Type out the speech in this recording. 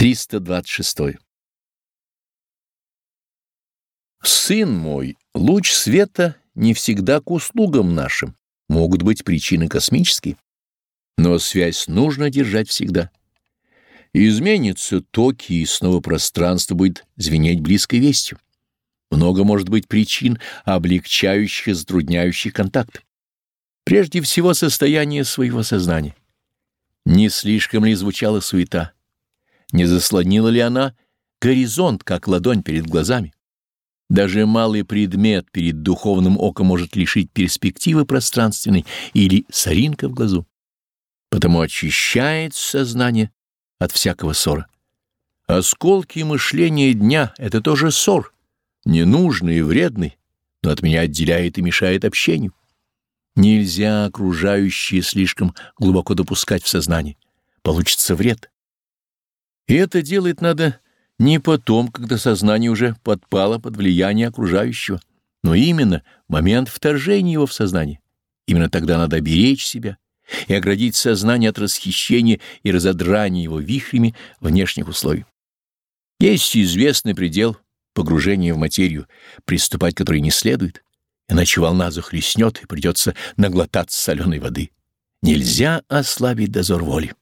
326. Сын мой, луч света не всегда к услугам нашим, могут быть причины космические, но связь нужно держать всегда. Изменится токи, и снова пространство будет звенеть близкой вестью. Много может быть причин, облегчающих затрудняющих контакт. Прежде всего, состояние своего сознания. Не слишком ли звучала суета? Не заслонила ли она горизонт, как ладонь перед глазами? Даже малый предмет перед духовным оком может лишить перспективы пространственной или соринка в глазу. Потому очищает сознание от всякого ссора. Осколки мышления дня — это тоже ссор, ненужный и вредный, но от меня отделяет и мешает общению. Нельзя окружающие слишком глубоко допускать в сознание. Получится вред. И это делать надо не потом, когда сознание уже подпало под влияние окружающего, но именно момент вторжения его в сознание. Именно тогда надо беречь себя и оградить сознание от расхищения и разодрания его вихрями внешних условий. Есть известный предел погружения в материю, приступать к которой не следует, иначе волна захлестнет и придется наглотаться соленой воды. Нельзя ослабить дозор воли.